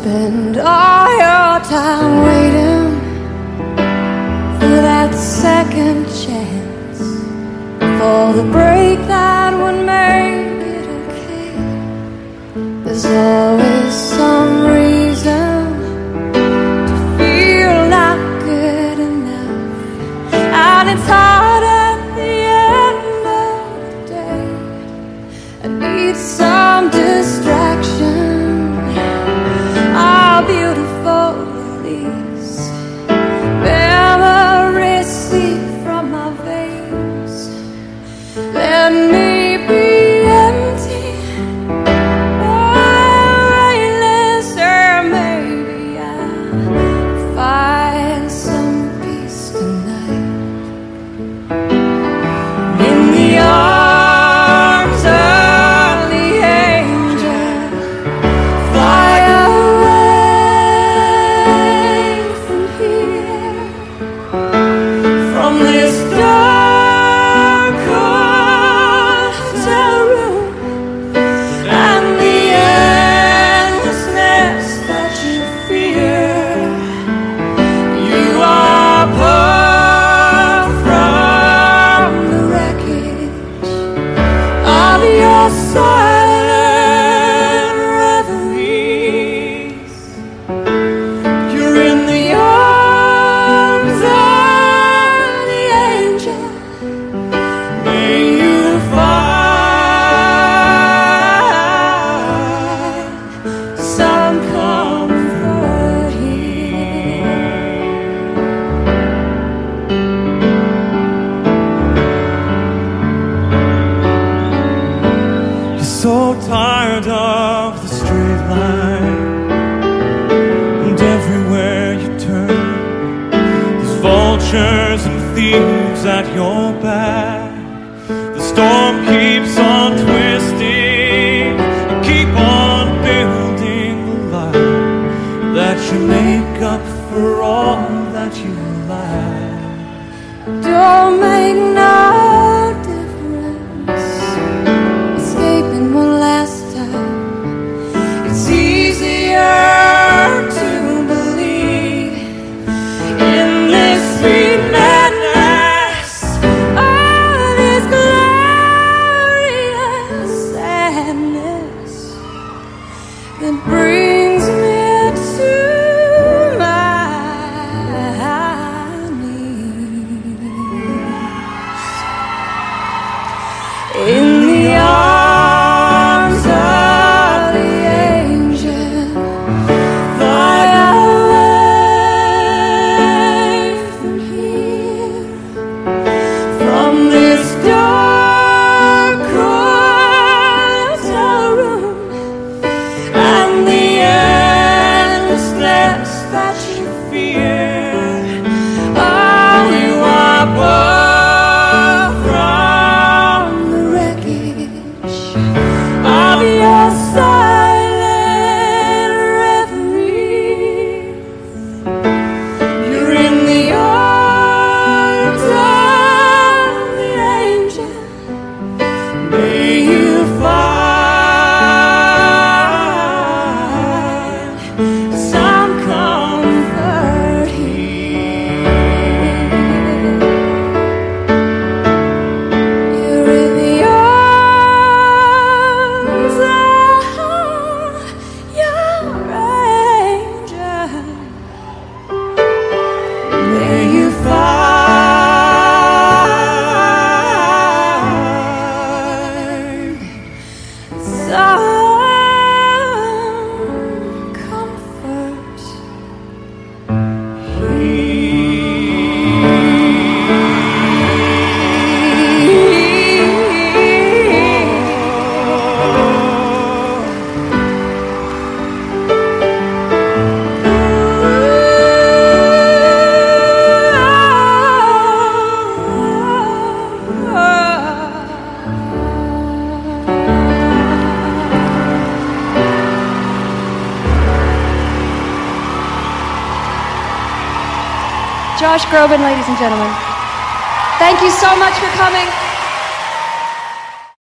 spend all your time waiting for that second chance, for the break that would make it okay. There's always some reason to feel not good enough, and it's hard at the end of the day. I need some. comes at your back. The storm keeps on twisting. You keep on building the life that you make up for all that you lack. Don't free. Josh Groban, ladies and gentlemen. Thank you so much for coming.